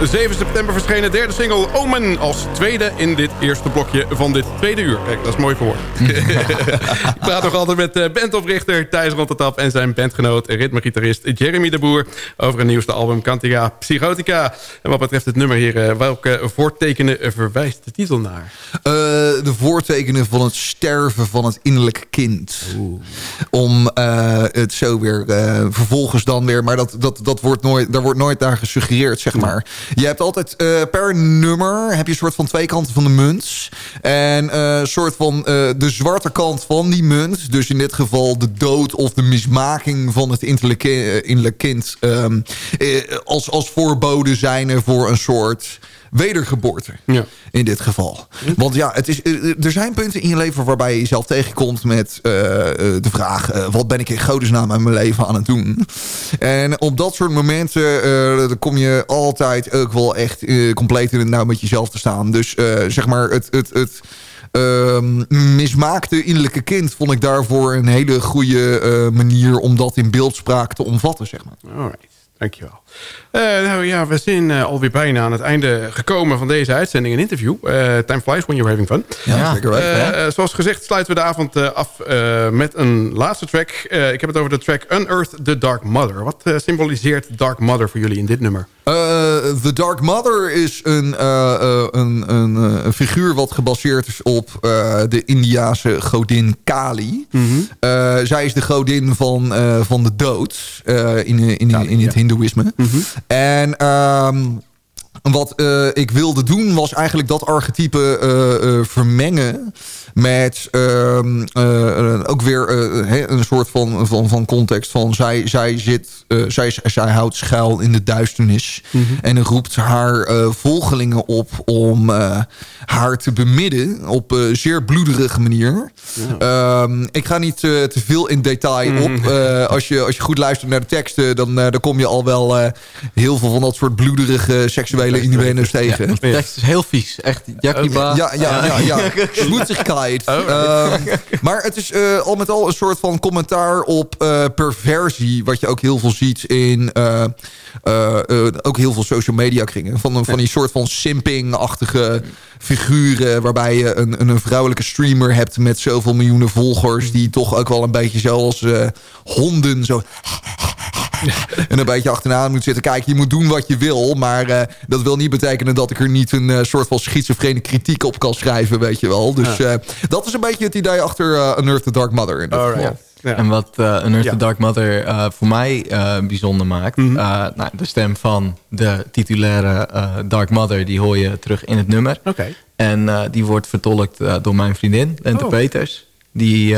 7 september verschenen derde single Omen... als tweede in dit eerste blokje van dit tweede uur. Kijk, dat is mooi voor Ik praat nog altijd met uh, bandoprichter Thijs Rottertap... en zijn bandgenoot, ritmegitarist Jeremy de Boer... over een nieuwste album Cantiga Psychotica. En wat betreft het nummer hier, uh, welke voortekenen verwijst de titel naar? Uh, de voortekenen van het sterven van het innerlijke kind. Oeh. Om het zo weer vervolgens dan weer... maar dat, dat, dat wordt nooit, daar wordt nooit naar gesuggereerd, zeg maar. Je hebt altijd per nummer... heb je een soort van twee kanten van de munt. En een soort van de zwarte kant van die munt... dus in dit geval de dood of de mismaking van het innerlijke kind... Um, als, als voorbode zijn voor een soort wedergeboorte. Ja. In dit geval. Want ja, het is, er zijn punten in je leven waarbij je jezelf tegenkomt met uh, de vraag... Uh, wat ben ik in godesnaam in mijn leven aan het doen? En op dat soort momenten uh, kom je altijd ook wel echt compleet in het nou met jezelf te staan. Dus zeg maar het... het, het uh, mismaakte innerlijke kind vond ik daarvoor een hele goede uh, manier om dat in beeldspraak te omvatten, zeg maar. Alright, dankjewel. Uh, nou ja, we zijn uh, alweer bijna aan het einde gekomen van deze uitzending en interview. Uh, time flies when you're having fun. Ja, zeker weten. zoals gezegd sluiten we de avond af met een laatste track. ik heb het over de track Unearth the Dark Mother. Wat symboliseert Dark Mother voor jullie in dit nummer? the Dark Mother is een, een, een, een, figuur wat gebaseerd is op de Indiase godin Kali. Mm -hmm. zij is de godin van, van de dood in, in, in, in het hindoeïsme. Mm -hmm. En um, wat uh, ik wilde doen was eigenlijk dat archetype uh, uh, vermengen met ehm, ook weer een soort van, van, van context van zij, zij, zit, zij, zij houdt schuil in de duisternis mm -hmm. en roept haar volgelingen op om haar te bemidden op een zeer bloederige manier. Ja. Um, ik ga niet te veel in detail op. Mm. als, je, als je goed luistert naar de teksten, dan, dan kom je al wel heel veel van dat soort bloederige seksuele innuendo's tegen. Ja, de tekst is heel vies. Echt, Jakiba. Ja, ja, ja. ja. Oh. Um, maar het is uh, al met al een soort van commentaar op uh, perversie. Wat je ook heel veel ziet in... Uh, ook heel veel social media kringen. Van, van die soort van simping-achtige figuren... waarbij je een, een vrouwelijke streamer hebt met zoveel miljoenen volgers... die toch ook wel een beetje zoals honden zo... en een beetje achteraan moet zitten. Kijk, je moet doen wat je wil. Maar uh, dat wil niet betekenen dat ik er niet een uh, soort van schizofrene kritiek op kan schrijven. Weet je wel. Dus uh, dat is een beetje het idee achter uh, Unearth the Dark Mother. In. Ja. En wat uh, Unearth ja. the Dark Mother voor mij bijzonder maakt. Mm -hmm. nou, de stem van de titulaire Dark Mother. Die hoor je terug in het nummer. Okay. En die wordt vertolkt door mijn vriendin. Lente oh. Peters. Die...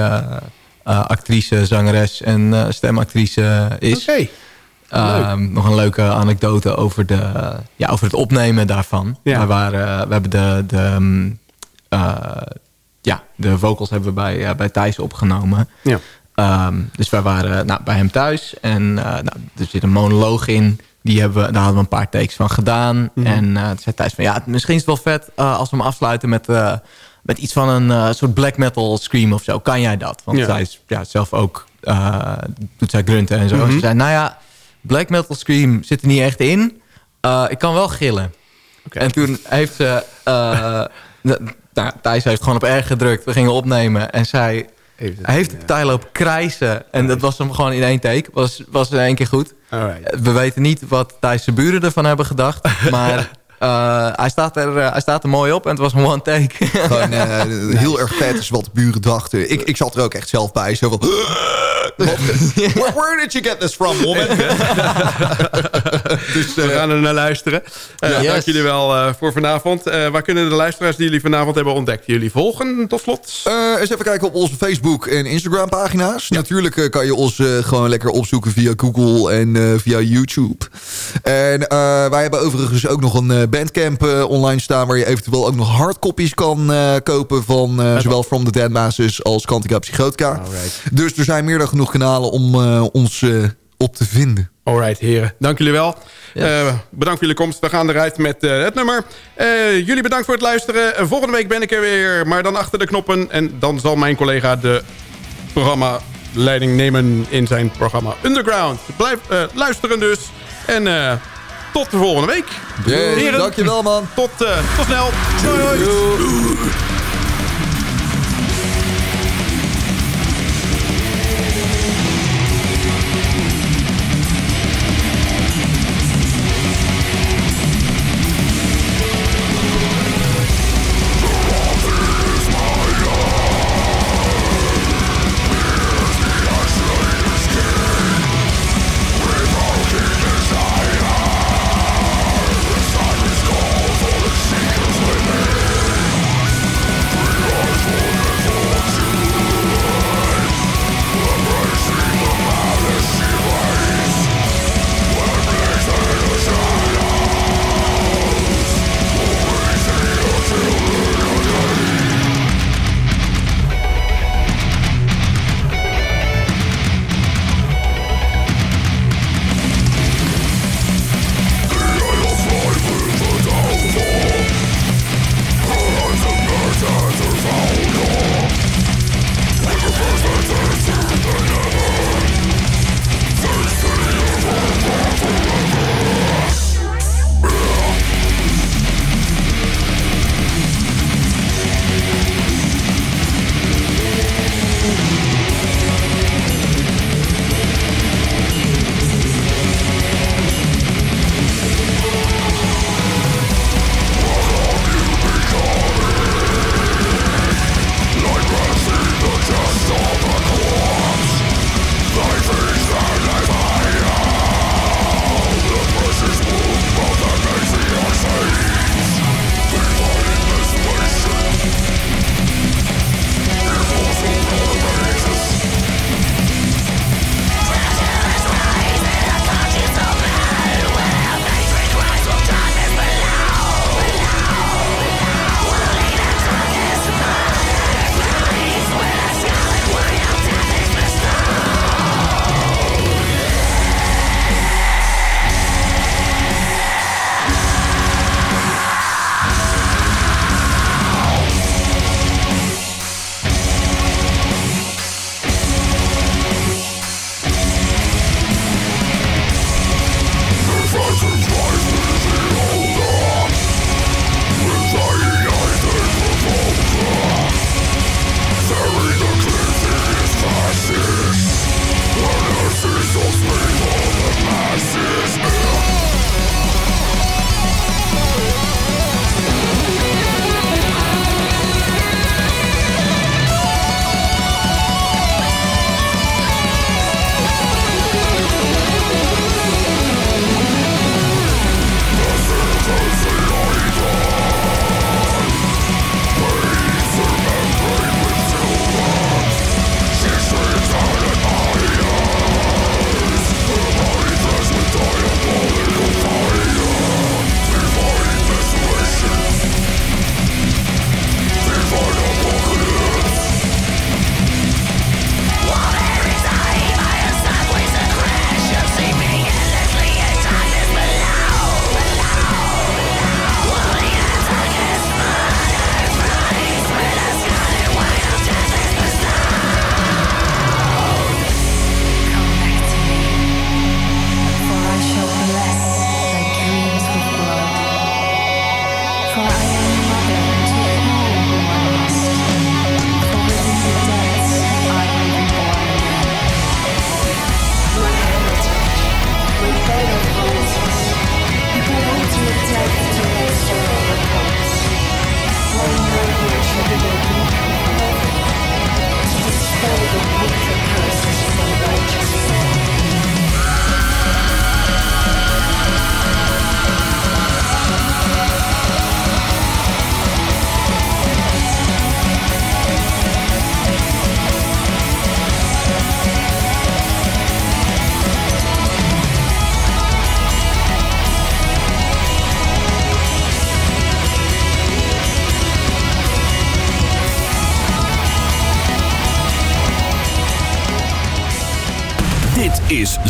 actrice, zangeres en stemactrice is. Oké. Okay. Um, nog een leuke anekdote over, de, ja, over het opnemen daarvan. Ja. We, waren, we hebben de, de, uh, ja, de vocals hebben we bij, bij Thijs opgenomen. Ja. Um, dus wij waren nou, bij hem thuis. En nou, er zit een monoloog in. Die hebben we, daar hadden we een paar takes van gedaan. Mm. En toen zei Thijs van ja, misschien is het wel vet als we hem afsluiten met, met iets van een soort black metal scream of zo. Kan jij dat? Want ja. zij is ja, zelf ook, doet zij grunten en zo. Mm -hmm. Ze zei nou ja Black Metal Scream zit er niet echt in. Uh, ik kan wel gillen. Okay. En toen heeft ze... Uh, nou, Thijs heeft gewoon op erg gedrukt. We gingen opnemen en zij heeft, heeft de lopen krijsen. En dat was hem gewoon in één take. Was, was in één keer goed. Alright. We weten niet wat Thijs' buren ervan hebben gedacht. Maar uh, hij, staat er, uh, hij staat er mooi op en het was een one take. Gewoon uh, heel erg vet is wat de buren dachten. Ik, ik zat er ook echt zelf bij. Zo van, where, where, did you get this from, woman? dus we gaan er naar luisteren. Yes. Dank jullie wel voor vanavond. waar kunnen de luisteraars die jullie vanavond hebben ontdekt? Jullie volgen tot slot? eens even kijken op onze Facebook en Instagram pagina's. Ja. Natuurlijk kan je ons gewoon lekker opzoeken via Google en via YouTube. En wij hebben overigens ook nog een Bandcamp uh, online staan... waar je eventueel ook nog hardcopies kan uh, kopen... van zowel From the Dead Masters als Kantica Psychotica. Alright. Dus er zijn meer dan genoeg kanalen om ons op te vinden. Alright, heren. Dank jullie wel. Bedankt voor jullie komst. We gaan eruit met het nummer. jullie bedankt voor het luisteren. volgende week ben ik er weer, maar dan achter de knoppen. En dan zal mijn collega de programma leiding nemen in zijn programma Underground. Blijf luisteren dus. En tot de volgende week. Yes, Heren, dankjewel man. Tot, eh, tot snel. Dit